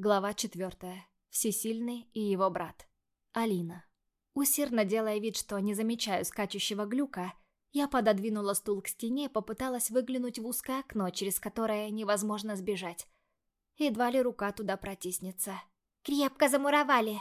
Глава четвертая. Всесильный и его брат. Алина. Усердно делая вид, что не замечаю скачущего глюка, я пододвинула стул к стене и попыталась выглянуть в узкое окно, через которое невозможно сбежать. Едва ли рука туда протиснется. «Крепко замуровали!»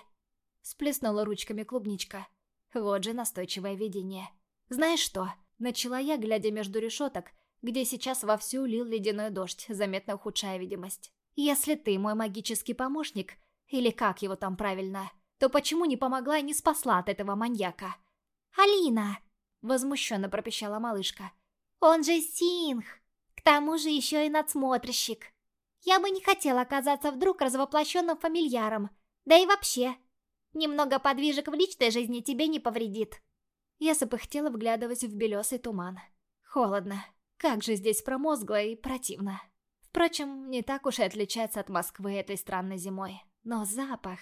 Сплеснула ручками клубничка. Вот же настойчивое видение. «Знаешь что?» Начала я, глядя между решеток, где сейчас вовсю лил ледяной дождь, заметно ухудшая видимость. «Если ты мой магический помощник, или как его там правильно, то почему не помогла и не спасла от этого маньяка?» «Алина!» — возмущенно пропищала малышка. «Он же Синх! К тому же еще и надсмотрщик. Я бы не хотела оказаться вдруг развоплощенным фамильяром. Да и вообще, немного подвижек в личной жизни тебе не повредит». Я запыхтела, вглядываясь в белесый туман. Холодно. Как же здесь промозгло и противно. Впрочем, не так уж и отличается от Москвы этой странной зимой. Но запах...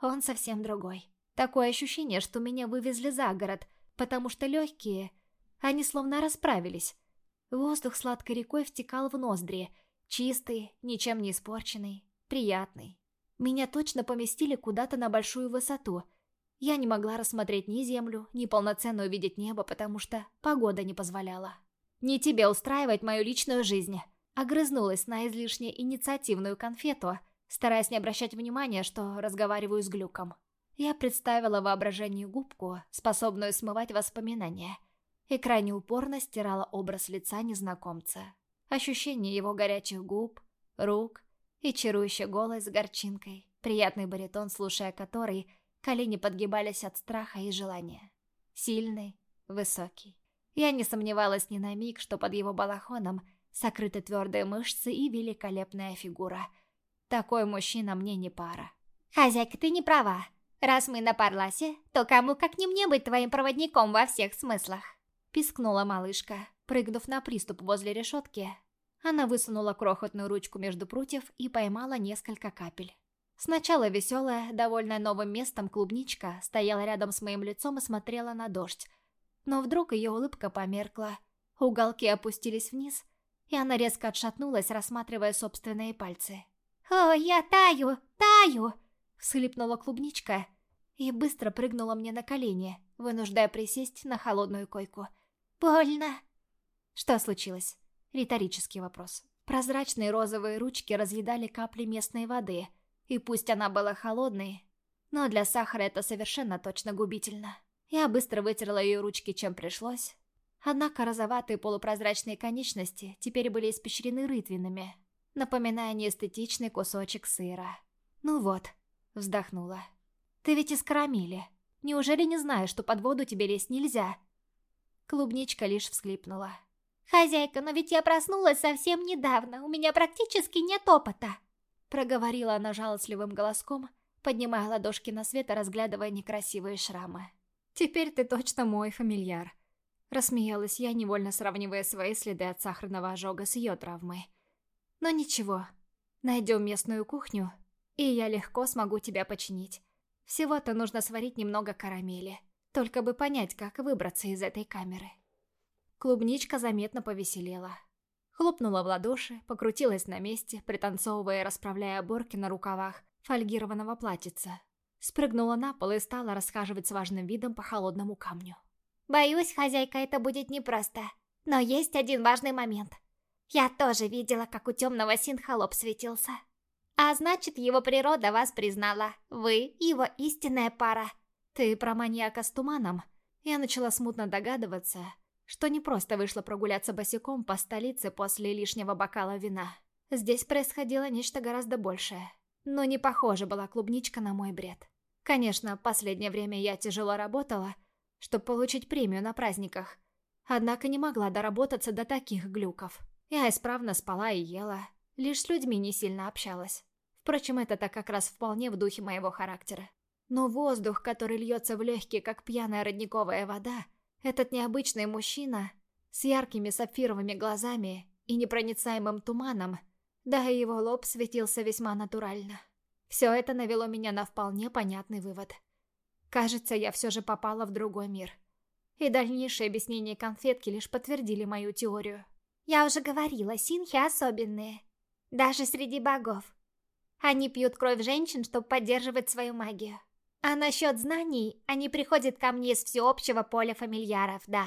Он совсем другой. Такое ощущение, что меня вывезли за город, потому что легкие... Они словно расправились. Воздух сладкой рекой втекал в ноздри. Чистый, ничем не испорченный, приятный. Меня точно поместили куда-то на большую высоту. Я не могла рассмотреть ни землю, ни полноценно увидеть небо, потому что погода не позволяла. «Не тебе устраивать мою личную жизнь!» Огрызнулась на излишне инициативную конфету, стараясь не обращать внимания, что разговариваю с глюком. Я представила воображению губку, способную смывать воспоминания, и крайне упорно стирала образ лица незнакомца. Ощущение его горячих губ, рук и чарующий голос с горчинкой, приятный баритон, слушая который, колени подгибались от страха и желания. Сильный, высокий. Я не сомневалась ни на миг, что под его балахоном сокрыты твердые мышцы и великолепная фигура. Такой мужчина мне не пара. «Хозяйка, ты не права. Раз мы на Парласе, то кому как не мне быть твоим проводником во всех смыслах?» Пискнула малышка, прыгнув на приступ возле решетки. Она высунула крохотную ручку между прутьев и поймала несколько капель. Сначала веселая, довольная новым местом клубничка стояла рядом с моим лицом и смотрела на дождь, но вдруг ее улыбка померкла. Уголки опустились вниз, и она резко отшатнулась, рассматривая собственные пальцы. «О, я таю, таю!» — всхлипнула клубничка и быстро прыгнула мне на колени, вынуждая присесть на холодную койку. «Больно!» Что случилось? Риторический вопрос. Прозрачные розовые ручки разъедали капли местной воды, и пусть она была холодной, но для сахара это совершенно точно губительно. Я быстро вытерла ее ручки, чем пришлось. Однако розоватые полупрозрачные конечности теперь были испещрены рытвинами, напоминая неэстетичный кусочек сыра. «Ну вот», — вздохнула. «Ты ведь из карамели. Неужели не знаешь, что под воду тебе лезть нельзя?» Клубничка лишь всхлипнула. «Хозяйка, но ведь я проснулась совсем недавно, у меня практически нет опыта!» Проговорила она жалостливым голоском, поднимая ладошки на свет и разглядывая некрасивые шрамы. «Теперь ты точно мой фамильяр», — рассмеялась я, невольно сравнивая свои следы от сахарного ожога с ее травмой. «Но ничего, найдем местную кухню, и я легко смогу тебя починить. Всего-то нужно сварить немного карамели, только бы понять, как выбраться из этой камеры». Клубничка заметно повеселела. Хлопнула в ладоши, покрутилась на месте, пританцовывая и расправляя оборки на рукавах фольгированного платьица, Спрыгнула на пол и стала расхаживать с важным видом по холодному камню. «Боюсь, хозяйка, это будет непросто. Но есть один важный момент. Я тоже видела, как у темного синхолоп светился. А значит, его природа вас признала. Вы его истинная пара». «Ты про маньяка с туманом?» Я начала смутно догадываться, что не просто вышла прогуляться босиком по столице после лишнего бокала вина. Здесь происходило нечто гораздо большее. Но не похожа была клубничка на мой бред. Конечно, последнее время я тяжело работала, чтобы получить премию на праздниках. Однако не могла доработаться до таких глюков. Я исправно спала и ела, лишь с людьми не сильно общалась. Впрочем, это-то как раз вполне в духе моего характера. Но воздух, который льется в легкие, как пьяная родниковая вода, этот необычный мужчина с яркими сапфировыми глазами и непроницаемым туманом, да и его лоб светился весьма натурально. Все это навело меня на вполне понятный вывод. Кажется, я все же попала в другой мир. И дальнейшие объяснения конфетки лишь подтвердили мою теорию. Я уже говорила, синхи особенные. Даже среди богов. Они пьют кровь женщин, чтобы поддерживать свою магию. А насчет знаний, они приходят ко мне из всеобщего поля фамильяров, да.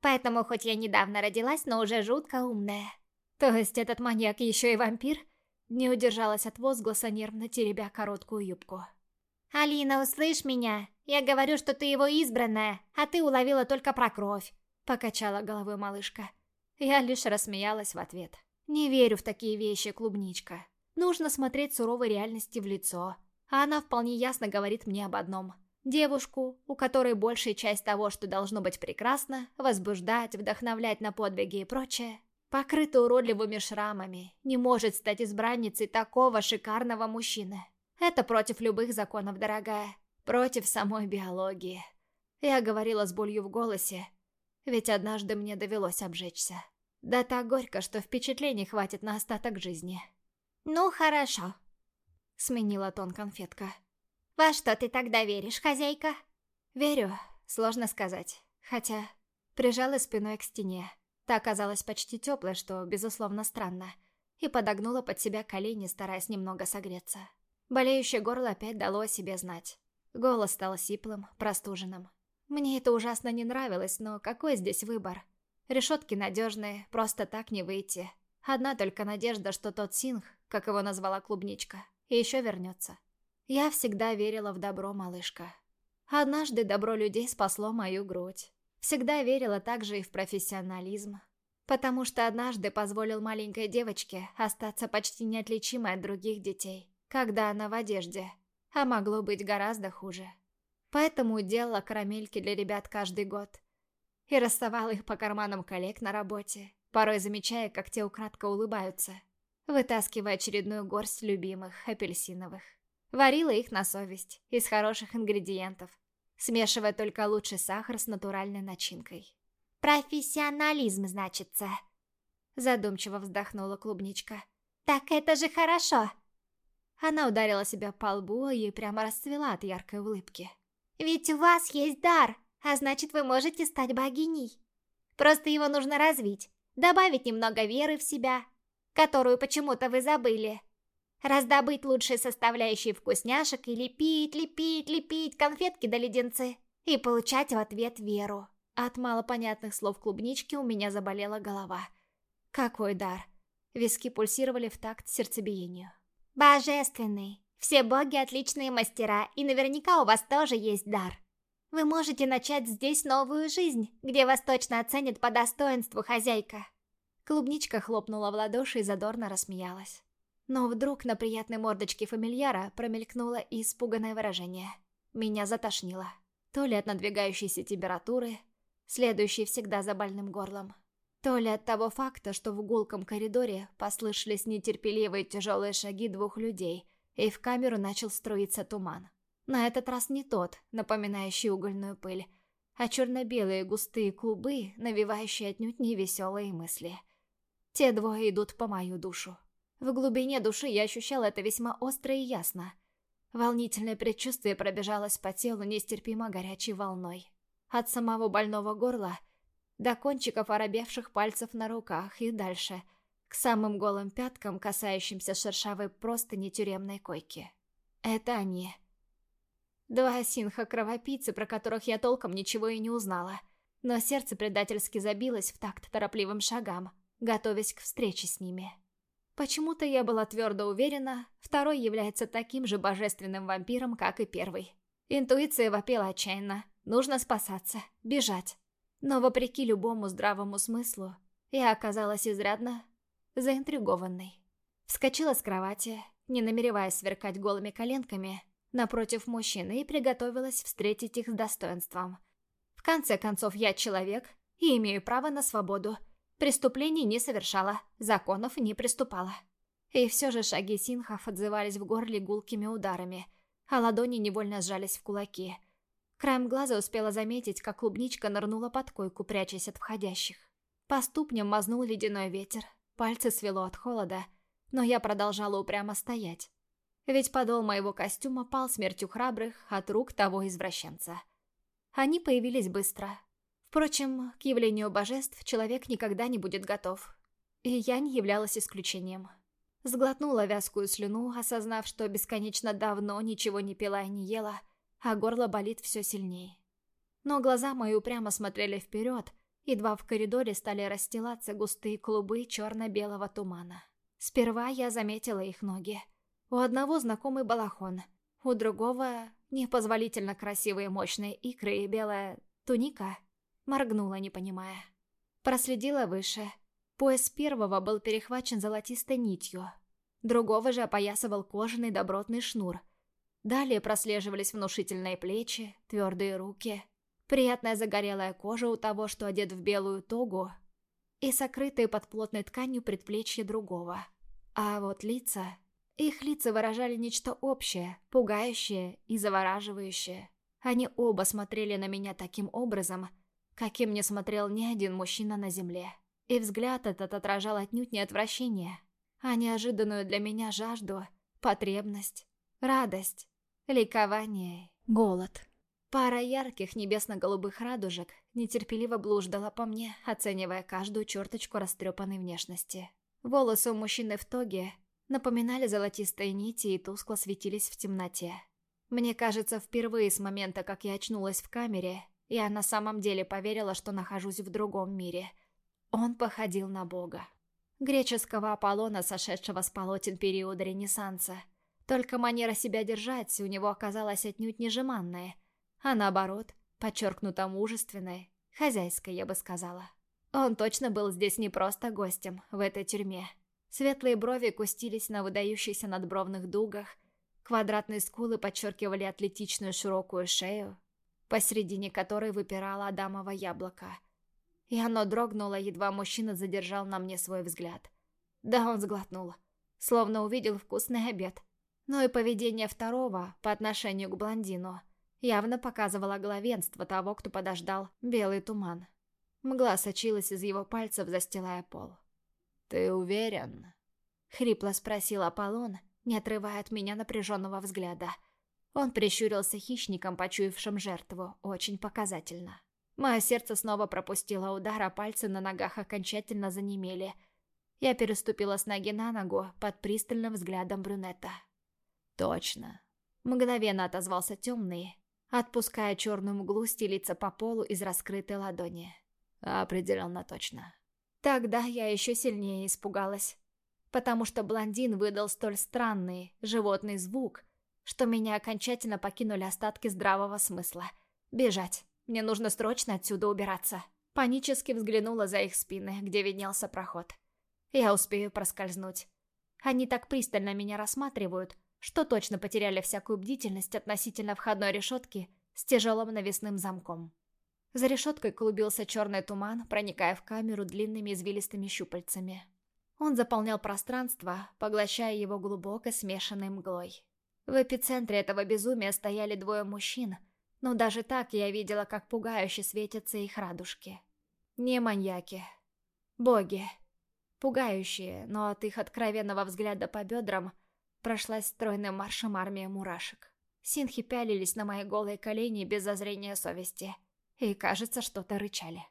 Поэтому хоть я недавно родилась, но уже жутко умная. То есть этот маньяк еще и вампир? Не удержалась от возгласа, нервно теребя короткую юбку. «Алина, услышь меня? Я говорю, что ты его избранная, а ты уловила только про кровь», — покачала головой малышка. Я лишь рассмеялась в ответ. «Не верю в такие вещи, клубничка. Нужно смотреть суровой реальности в лицо, а она вполне ясно говорит мне об одном. Девушку, у которой большая часть того, что должно быть прекрасно, возбуждать, вдохновлять на подвиги и прочее, покрыта уродливыми шрамами, не может стать избранницей такого шикарного мужчины. Это против любых законов, дорогая. Против самой биологии. Я говорила с болью в голосе, ведь однажды мне довелось обжечься. Да так горько, что впечатлений хватит на остаток жизни. «Ну, хорошо», Сменила тон конфетка. «Во что ты тогда веришь, хозяйка?» «Верю, сложно сказать. Хотя...» Прижала спиной к стене. Та оказалась почти теплой, что, безусловно, странно. И подогнула под себя колени, стараясь немного согреться. Болеющее горло опять дало о себе знать. Голос стал сиплым, простуженным. Мне это ужасно не нравилось, но какой здесь выбор? Решетки надежные, просто так не выйти. Одна только надежда, что тот синх, как его назвала клубничка, еще вернется. Я всегда верила в добро, малышка. Однажды добро людей спасло мою грудь. Всегда верила также и в профессионализм. Потому что однажды позволил маленькой девочке остаться почти неотличимой от других детей, когда она в одежде, а могло быть гораздо хуже. Поэтому делала карамельки для ребят каждый год. И расставала их по карманам коллег на работе, порой замечая, как те украдко улыбаются – вытаскивая очередную горсть любимых апельсиновых. Варила их на совесть, из хороших ингредиентов, смешивая только лучший сахар с натуральной начинкой. «Профессионализм, значится», — задумчиво вздохнула клубничка. «Так это же хорошо!» Она ударила себя по лбу и прямо расцвела от яркой улыбки. «Ведь у вас есть дар, а значит, вы можете стать богиней. Просто его нужно развить, добавить немного веры в себя, которую почему-то вы забыли. Раздобыть лучшие составляющие вкусняшек и лепить, лепить, лепить конфетки до леденцы. И получать в ответ веру. От малопонятных слов клубнички у меня заболела голова. Какой дар. Виски пульсировали в такт сердцебиению. Божественный. Все боги отличные мастера, и наверняка у вас тоже есть дар. Вы можете начать здесь новую жизнь, где вас точно оценят по достоинству хозяйка. Клубничка хлопнула в ладоши и задорно рассмеялась. Но вдруг на приятной мордочке фамильяра промелькнуло испуганное выражение. Меня затошнило. То ли от надвигающейся температуры, следующей всегда за больным горлом, то ли от того факта, что в гулком коридоре послышались нетерпеливые тяжелые шаги двух людей, и в камеру начал струиться туман. На этот раз не тот, напоминающий угольную пыль, а черно-белые густые клубы, навевающие отнюдь невеселые мысли – те двое идут по мою душу. В глубине души я ощущала это весьма остро и ясно. Волнительное предчувствие пробежалось по телу нестерпимо горячей волной. От самого больного горла до кончиков оробевших пальцев на руках и дальше, к самым голым пяткам, касающимся шершавой простыни тюремной койки. Это они. Два синха-кровопийцы, про которых я толком ничего и не узнала. Но сердце предательски забилось в такт торопливым шагам готовясь к встрече с ними. Почему-то я была твердо уверена, второй является таким же божественным вампиром, как и первый. Интуиция вопила отчаянно. Нужно спасаться, бежать. Но вопреки любому здравому смыслу, я оказалась изрядно заинтригованной. Вскочила с кровати, не намереваясь сверкать голыми коленками, напротив мужчины и приготовилась встретить их с достоинством. В конце концов, я человек и имею право на свободу – Преступлений не совершала, законов не приступала. И все же шаги синхов отзывались в горле гулкими ударами, а ладони невольно сжались в кулаки. Краем глаза успела заметить, как клубничка нырнула под койку, прячась от входящих. По ступням мазнул ледяной ветер, пальцы свело от холода, но я продолжала упрямо стоять. Ведь подол моего костюма пал смертью храбрых от рук того извращенца. Они появились быстро, Впрочем, к явлению божеств человек никогда не будет готов. И я не являлась исключением. Сглотнула вязкую слюну, осознав, что бесконечно давно ничего не пила и не ела, а горло болит все сильнее. Но глаза мои упрямо смотрели вперед, едва в коридоре стали расстилаться густые клубы черно-белого тумана. Сперва я заметила их ноги. У одного знакомый балахон, у другого непозволительно красивые мощные икры и белая туника. Моргнула, не понимая. Проследила выше. Пояс первого был перехвачен золотистой нитью. Другого же опоясывал кожаный добротный шнур. Далее прослеживались внушительные плечи, твердые руки, приятная загорелая кожа у того, что одет в белую тогу, и сокрытые под плотной тканью предплечья другого. А вот лица... Их лица выражали нечто общее, пугающее и завораживающее. Они оба смотрели на меня таким образом, каким не смотрел ни один мужчина на земле. И взгляд этот отражал отнюдь не отвращение, а неожиданную для меня жажду, потребность, радость, ликование, голод. Пара ярких небесно-голубых радужек нетерпеливо блуждала по мне, оценивая каждую черточку растрепанной внешности. Волосы у мужчины в тоге напоминали золотистые нити и тускло светились в темноте. Мне кажется, впервые с момента, как я очнулась в камере, я на самом деле поверила, что нахожусь в другом мире. Он походил на бога. Греческого Аполлона, сошедшего с полотен периода Ренессанса. Только манера себя держать у него оказалась отнюдь не жеманная, а наоборот, подчеркнуто мужественная, хозяйская, я бы сказала. Он точно был здесь не просто гостем, в этой тюрьме. Светлые брови кустились на выдающихся надбровных дугах, квадратные скулы подчеркивали атлетичную широкую шею, посредине которой выпирало адамово яблоко. И оно дрогнуло, едва мужчина задержал на мне свой взгляд. Да, он сглотнул, словно увидел вкусный обед. Но и поведение второго по отношению к блондину явно показывало главенство того, кто подождал белый туман. Мгла сочилась из его пальцев, застилая пол. «Ты уверен?» — хрипло спросил Аполлон, не отрывая от меня напряженного взгляда. Он прищурился хищником, почуявшим жертву, очень показательно. Мое сердце снова пропустило удар, а пальцы на ногах окончательно занемели. Я переступила с ноги на ногу под пристальным взглядом брюнета. «Точно», — мгновенно отозвался темный, отпуская черную мглу стелиться по полу из раскрытой ладони. Определенно точно. Тогда я еще сильнее испугалась, потому что блондин выдал столь странный, животный звук, что меня окончательно покинули остатки здравого смысла. Бежать. Мне нужно срочно отсюда убираться. Панически взглянула за их спины, где виднелся проход. Я успею проскользнуть. Они так пристально меня рассматривают, что точно потеряли всякую бдительность относительно входной решетки с тяжелым навесным замком. За решеткой клубился черный туман, проникая в камеру длинными извилистыми щупальцами. Он заполнял пространство, поглощая его глубоко смешанной мглой. В эпицентре этого безумия стояли двое мужчин, но даже так я видела, как пугающе светятся их радужки. Не маньяки. Боги. Пугающие, но от их откровенного взгляда по бедрам прошлась стройным маршем армия мурашек. Синхи пялились на мои голые колени без зазрения совести — и, кажется, что-то рычали.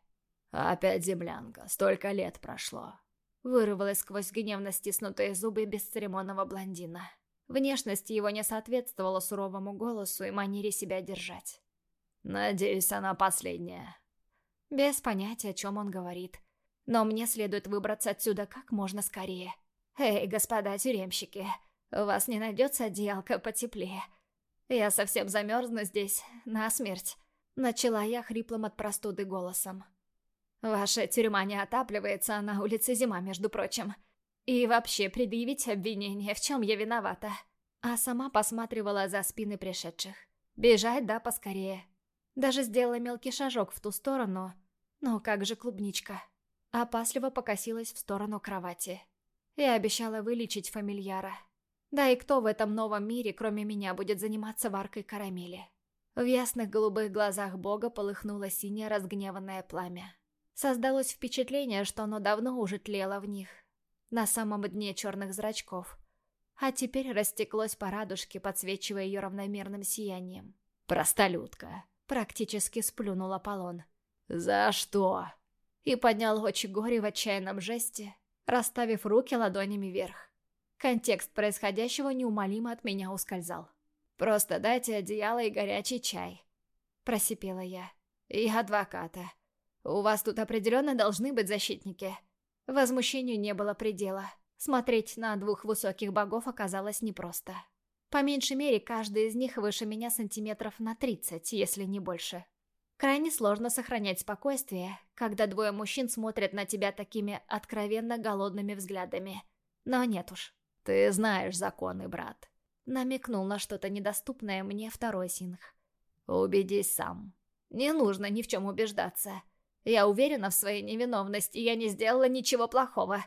«Опять землянка, столько лет прошло», — вырвалось сквозь гневно стиснутые зубы бесцеремонного блондина. Внешность его не соответствовала суровому голосу и манере себя держать. «Надеюсь, она последняя». Без понятия, о чем он говорит. Но мне следует выбраться отсюда как можно скорее. «Эй, господа тюремщики, у вас не найдется одеялка потеплее? Я совсем замерзну здесь, насмерть. Начала я хриплым от простуды голосом. «Ваша тюрьма не отапливается, а на улице зима, между прочим. И вообще предъявить обвинение, в чем я виновата?» А сама посматривала за спины пришедших. «Бежать, да, поскорее». Даже сделала мелкий шажок в ту сторону. Но как же клубничка? Опасливо покосилась в сторону кровати. Я обещала вылечить фамильяра. Да и кто в этом новом мире, кроме меня, будет заниматься варкой карамели? В ясных голубых глазах бога полыхнуло синее разгневанное пламя. Создалось впечатление, что оно давно уже тлело в них, на самом дне черных зрачков, а теперь растеклось по радужке, подсвечивая ее равномерным сиянием. «Простолюдка!» — практически сплюнул Аполлон. «За что?» И поднял очи горе в отчаянном жесте, расставив руки ладонями вверх. Контекст происходящего неумолимо от меня ускользал. «Просто дайте одеяло и горячий чай», — просипела я. «И адвоката. У вас тут определенно должны быть защитники». Возмущению не было предела. Смотреть на двух высоких богов оказалось непросто. По меньшей мере, каждый из них выше меня сантиметров на 30, если не больше. Крайне сложно сохранять спокойствие, когда двое мужчин смотрят на тебя такими откровенно голодными взглядами. Но нет уж. «Ты знаешь законы, брат», — намекнул на что-то недоступное мне второй Синх. «Убедись сам». «Не нужно ни в чем убеждаться. Я уверена в своей невиновности, я не сделала ничего плохого».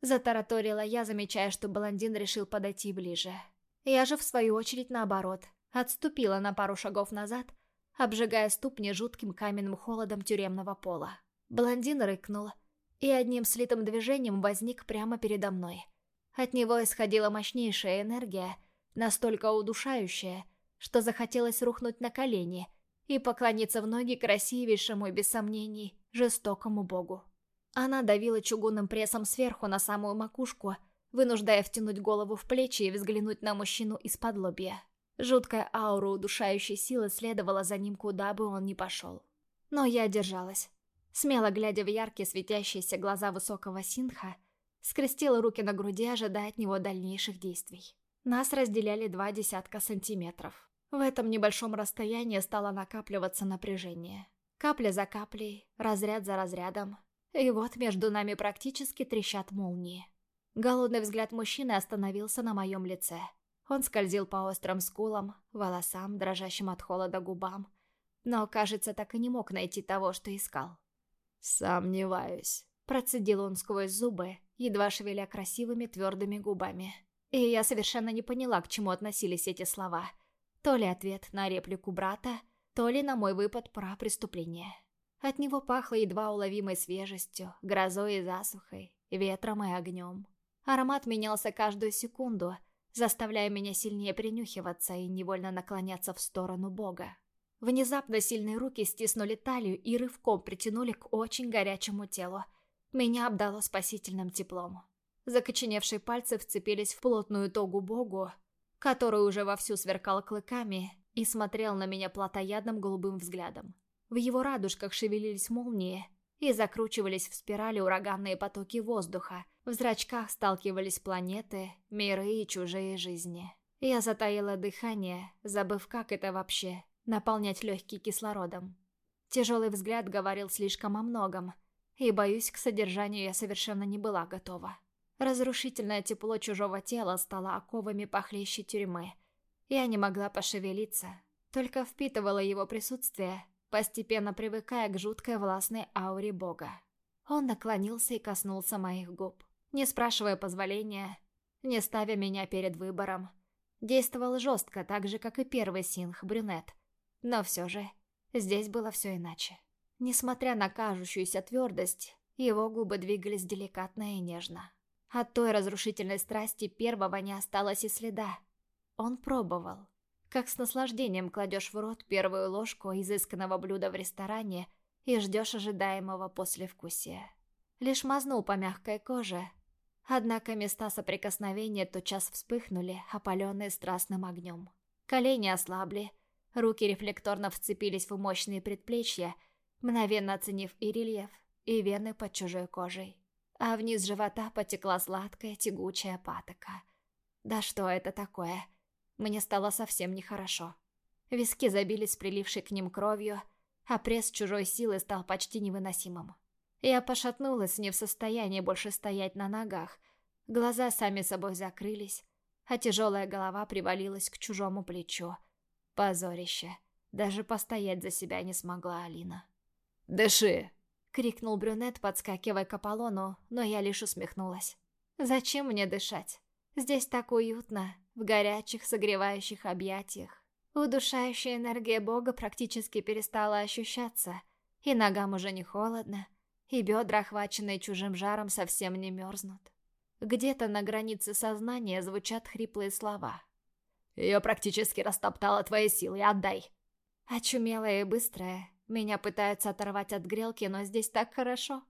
Затараторила я, замечая, что блондин решил подойти ближе. Я же, в свою очередь, наоборот, отступила на пару шагов назад, обжигая ступни жутким каменным холодом тюремного пола. Блондин рыкнул и одним слитым движением возник прямо передо мной. От него исходила мощнейшая энергия, настолько удушающая, что захотелось рухнуть на колени и поклониться в ноги красивейшему и, без сомнений, жестокому богу. Она давила чугунным прессом сверху на самую макушку, вынуждая втянуть голову в плечи и взглянуть на мужчину из-под лобья. Жуткая аура удушающей силы следовала за ним, куда бы он ни пошел. Но я держалась. Смело глядя в яркие светящиеся глаза высокого синха, скрестила руки на груди, ожидая от него дальнейших действий. Нас разделяли два десятка сантиметров. В этом небольшом расстоянии стало накапливаться напряжение. Капля за каплей, разряд за разрядом. И вот между нами практически трещат молнии. Голодный взгляд мужчины остановился на моем лице. Он скользил по острым скулам, волосам, дрожащим от холода губам. Но, кажется, так и не мог найти того, что искал. «Сомневаюсь», — процедил он сквозь зубы, едва шевеля красивыми твердыми губами. И я совершенно не поняла, к чему относились эти слова. То ли ответ на реплику брата, то ли на мой выпад про преступление. От него пахло едва уловимой свежестью, грозой и засухой, ветром и огнем. Аромат менялся каждую секунду, заставляя меня сильнее принюхиваться и невольно наклоняться в сторону Бога. Внезапно сильные руки стиснули талию и рывком притянули к очень горячему телу. Меня обдало спасительным теплом. Закоченевшие пальцы вцепились в плотную тогу Богу, который уже вовсю сверкал клыками и смотрел на меня плотоядным голубым взглядом. В его радужках шевелились молнии, и закручивались в спирали ураганные потоки воздуха. В зрачках сталкивались планеты, миры и чужие жизни. Я затаила дыхание, забыв, как это вообще — наполнять легкие кислородом. Тяжелый взгляд говорил слишком о многом, и, боюсь, к содержанию я совершенно не была готова. Разрушительное тепло чужого тела стало оковами похлеще тюрьмы. Я не могла пошевелиться, только впитывала его присутствие постепенно привыкая к жуткой властной ауре бога. Он наклонился и коснулся моих губ, не спрашивая позволения, не ставя меня перед выбором. Действовал жестко, так же, как и первый синх, брюнет. Но все же, здесь было все иначе. Несмотря на кажущуюся твердость, его губы двигались деликатно и нежно. От той разрушительной страсти первого не осталось и следа. Он пробовал, как с наслаждением кладешь в рот первую ложку изысканного блюда в ресторане и ждешь ожидаемого послевкусия. Лишь мазнул по мягкой коже, однако места соприкосновения тотчас вспыхнули, опаленные страстным огнем. Колени ослабли, руки рефлекторно вцепились в мощные предплечья, мгновенно оценив и рельеф, и вены под чужой кожей. А вниз живота потекла сладкая тягучая патока. Да что это такое? Мне стало совсем нехорошо. Виски забились прилившей к ним кровью, а пресс чужой силы стал почти невыносимым. Я пошатнулась, не в состоянии больше стоять на ногах. Глаза сами собой закрылись, а тяжелая голова привалилась к чужому плечу. Позорище. Даже постоять за себя не смогла Алина. «Дыши!» — крикнул брюнет, подскакивая к Аполлону, но я лишь усмехнулась. «Зачем мне дышать? Здесь так уютно, в горячих, согревающих объятиях. Удушающая энергия Бога практически перестала ощущаться, и ногам уже не холодно, и бедра, охваченные чужим жаром, совсем не мерзнут. Где-то на границе сознания звучат хриплые слова. «Ее практически растоптала твои силы, отдай!» Очумелая и быстрая, меня пытаются оторвать от грелки, но здесь так хорошо.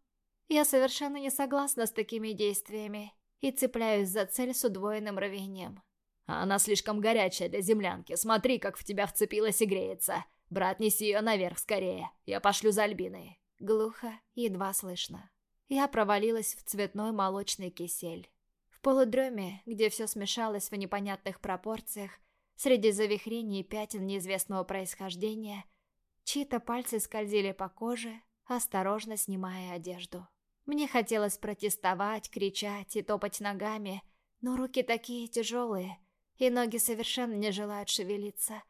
Я совершенно не согласна с такими действиями и цепляюсь за цель с удвоенным рвением. Она слишком горячая для землянки. Смотри, как в тебя вцепилась и греется. Брат, неси ее наверх скорее. Я пошлю за Альбиной. Глухо, едва слышно. Я провалилась в цветной молочный кисель. В полудреме, где все смешалось в непонятных пропорциях, среди завихрений и пятен неизвестного происхождения, чьи-то пальцы скользили по коже, осторожно снимая одежду. Мне хотелось протестовать, кричать и топать ногами, но руки такие тяжелые, и ноги совершенно не желают шевелиться.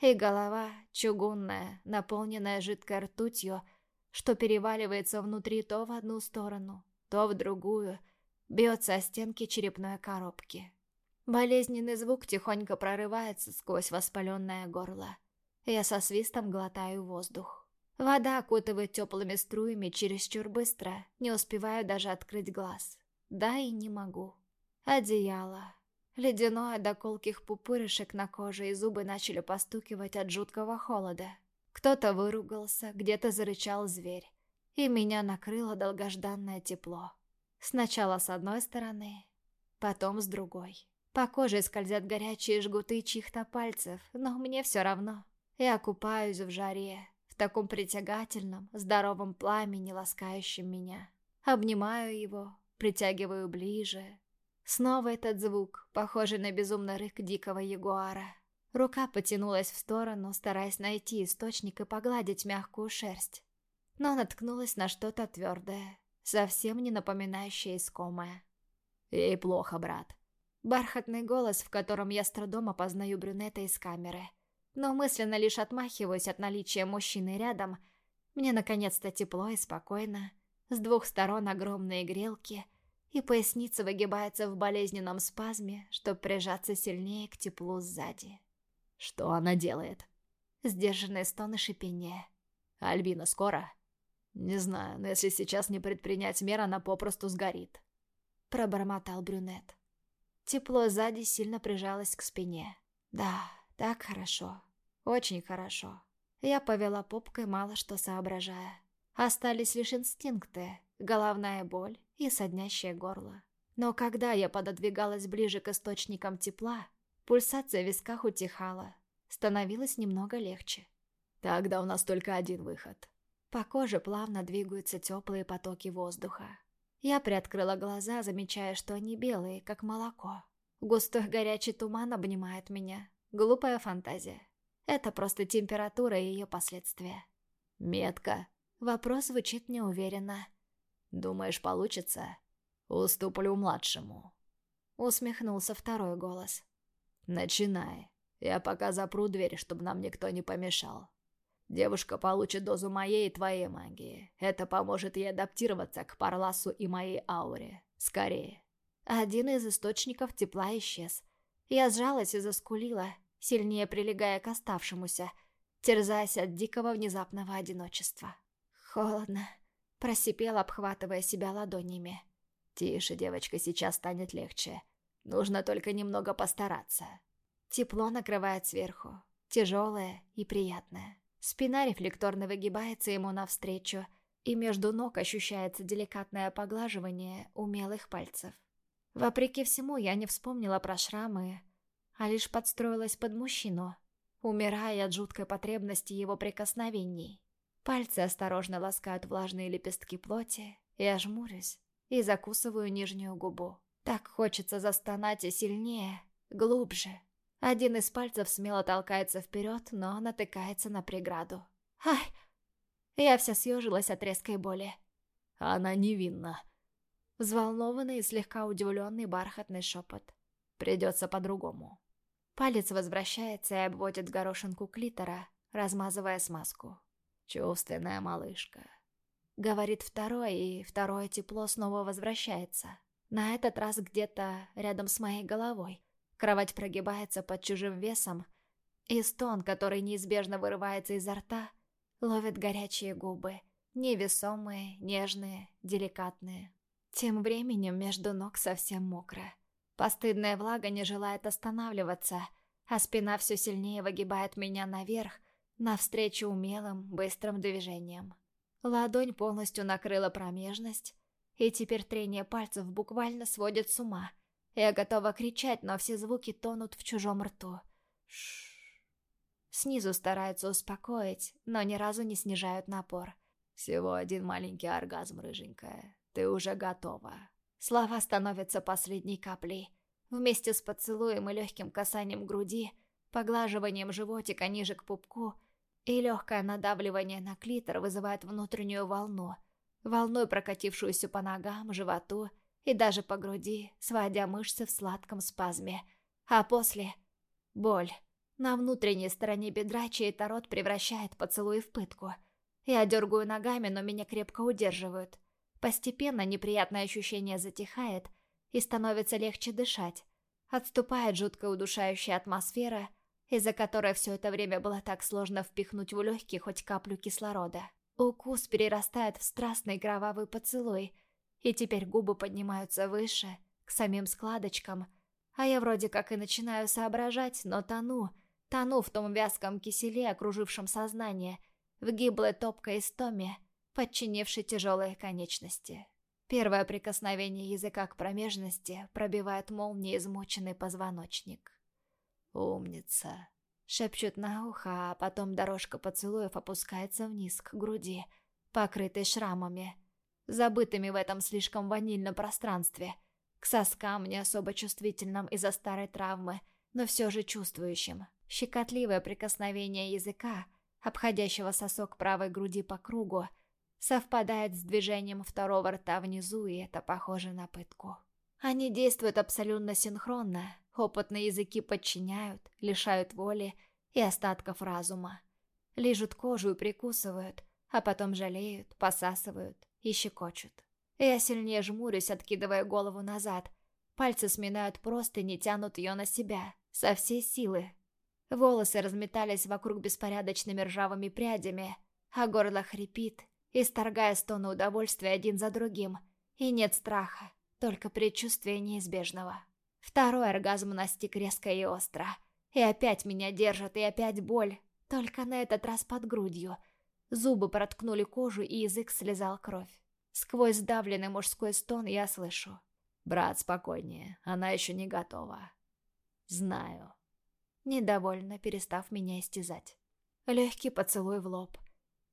И голова чугунная, наполненная жидкой ртутью, что переваливается внутри то в одну сторону, то в другую, бьется о стенки черепной коробки. Болезненный звук тихонько прорывается сквозь воспаленное горло. Я со свистом глотаю воздух. Вода окутывает теплыми струями чересчур быстро, не успеваю даже открыть глаз. Да и не могу. Одеяло, Ледяное до колких пупырышек на коже и зубы начали постукивать от жуткого холода. Кто-то выругался, где-то зарычал зверь. И меня накрыло долгожданное тепло. Сначала с одной стороны, потом с другой. По коже скользят горячие жгуты чьих-то пальцев, но мне все равно. Я купаюсь в жаре, в таком притягательном, здоровом пламени, ласкающем меня. Обнимаю его, притягиваю ближе, Снова этот звук, похожий на безумный рык дикого ягуара. Рука потянулась в сторону, стараясь найти источник и погладить мягкую шерсть. Но наткнулась на что-то твердое, совсем не напоминающее искомое. «Ей плохо, брат». Бархатный голос, в котором я с трудом опознаю брюнета из камеры. Но мысленно лишь отмахиваюсь от наличия мужчины рядом. Мне наконец-то тепло и спокойно. С двух сторон огромные грелки — и поясница выгибается в болезненном спазме, чтобы прижаться сильнее к теплу сзади. Что она делает? Сдержанные стоны шипения. Альбина скоро? Не знаю, но если сейчас не предпринять мер, она попросту сгорит. Пробормотал брюнет. Тепло сзади сильно прижалось к спине. Да, так хорошо. Очень хорошо. Я повела попкой, мало что соображая. Остались лишь инстинкты, головная боль и соднящее горло. Но когда я пододвигалась ближе к источникам тепла, пульсация в висках утихала, становилось немного легче. Тогда у нас только один выход. По коже плавно двигаются теплые потоки воздуха. Я приоткрыла глаза, замечая, что они белые, как молоко. Густой горячий туман обнимает меня. Глупая фантазия. Это просто температура и ее последствия. Метка. Вопрос звучит неуверенно. Думаешь, получится? Уступлю младшему. Усмехнулся второй голос. Начинай. Я пока запру дверь, чтобы нам никто не помешал. Девушка получит дозу моей и твоей магии. Это поможет ей адаптироваться к Парласу и моей ауре. Скорее. Один из источников тепла исчез. Я сжалась и заскулила, сильнее прилегая к оставшемуся, терзаясь от дикого внезапного одиночества. Холодно. Просипел, обхватывая себя ладонями. «Тише, девочка, сейчас станет легче. Нужно только немного постараться». Тепло накрывает сверху. Тяжелое и приятное. Спина рефлекторно выгибается ему навстречу, и между ног ощущается деликатное поглаживание умелых пальцев. Вопреки всему, я не вспомнила про шрамы, а лишь подстроилась под мужчину, умирая от жуткой потребности его прикосновений. Пальцы осторожно ласкают влажные лепестки плоти, я жмурюсь и закусываю нижнюю губу. Так хочется застонать и сильнее, глубже. Один из пальцев смело толкается вперед, но натыкается на преграду. «Ай!» Я вся съежилась от резкой боли. «Она невинна!» Взволнованный и слегка удивленный бархатный шепот. «Придется по-другому». Палец возвращается и обводит горошинку клитора, размазывая смазку. Чувственная малышка. Говорит второй, и второе тепло снова возвращается. На этот раз где-то рядом с моей головой. Кровать прогибается под чужим весом, и стон, который неизбежно вырывается изо рта, ловит горячие губы. Невесомые, нежные, деликатные. Тем временем между ног совсем мокро. Постыдная влага не желает останавливаться, а спина все сильнее выгибает меня наверх, навстречу умелым, быстрым движениям. Ладонь полностью накрыла промежность, и теперь трение пальцев буквально сводит с ума. Я готова кричать, но все звуки тонут в чужом рту. Шш. Снизу стараются успокоить, но ни разу не снижают напор. «Всего один маленький оргазм, рыженькая. Ты уже готова». Слова становятся последней каплей. Вместе с поцелуем и легким касанием груди, поглаживанием животика ниже к пупку и легкое надавливание на клитор вызывает внутреннюю волну, волной прокатившуюся по ногам, животу и даже по груди, сводя мышцы в сладком спазме. А после — боль. На внутренней стороне бедра чей-то рот превращает поцелуй в пытку. Я дергаю ногами, но меня крепко удерживают. Постепенно неприятное ощущение затихает и становится легче дышать. Отступает жуткая удушающая атмосфера, из-за которой все это время было так сложно впихнуть в легкие хоть каплю кислорода. Укус перерастает в страстный кровавый поцелуй, и теперь губы поднимаются выше, к самим складочкам, а я вроде как и начинаю соображать, но тону, тону в том вязком киселе, окружившем сознание, в гиблой топкой истоме, подчинившей тяжелые конечности. Первое прикосновение языка к промежности пробивает молнией измученный позвоночник. «Умница!» Шепчут на ухо, а потом дорожка поцелуев опускается вниз к груди, покрытой шрамами, забытыми в этом слишком ванильном пространстве, к соскам, не особо чувствительным из-за старой травмы, но все же чувствующим. Щекотливое прикосновение языка, обходящего сосок правой груди по кругу, совпадает с движением второго рта внизу, и это похоже на пытку. Они действуют абсолютно синхронно, Опытные языки подчиняют, лишают воли и остатков разума. Лижут кожу и прикусывают, а потом жалеют, посасывают и щекочут. Я сильнее жмурюсь, откидывая голову назад. Пальцы сминают просто и не тянут ее на себя, со всей силы. Волосы разметались вокруг беспорядочными ржавыми прядями, а горло хрипит, исторгая стоны удовольствия один за другим. И нет страха, только предчувствие неизбежного. Второй оргазм настиг резко и остро. И опять меня держат, и опять боль. Только на этот раз под грудью. Зубы проткнули кожу, и язык слезал кровь. Сквозь сдавленный мужской стон я слышу. «Брат, спокойнее, она еще не готова». «Знаю». Недовольно, перестав меня истязать. Легкий поцелуй в лоб.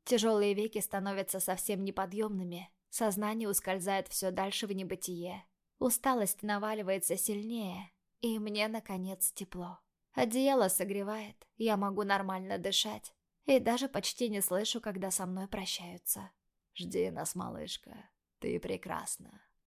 Тяжелые веки становятся совсем неподъемными. Сознание ускользает все дальше в небытие. Усталость наваливается сильнее, и мне, наконец, тепло. Одеяло согревает, я могу нормально дышать, и даже почти не слышу, когда со мной прощаются. «Жди нас, малышка, ты прекрасна».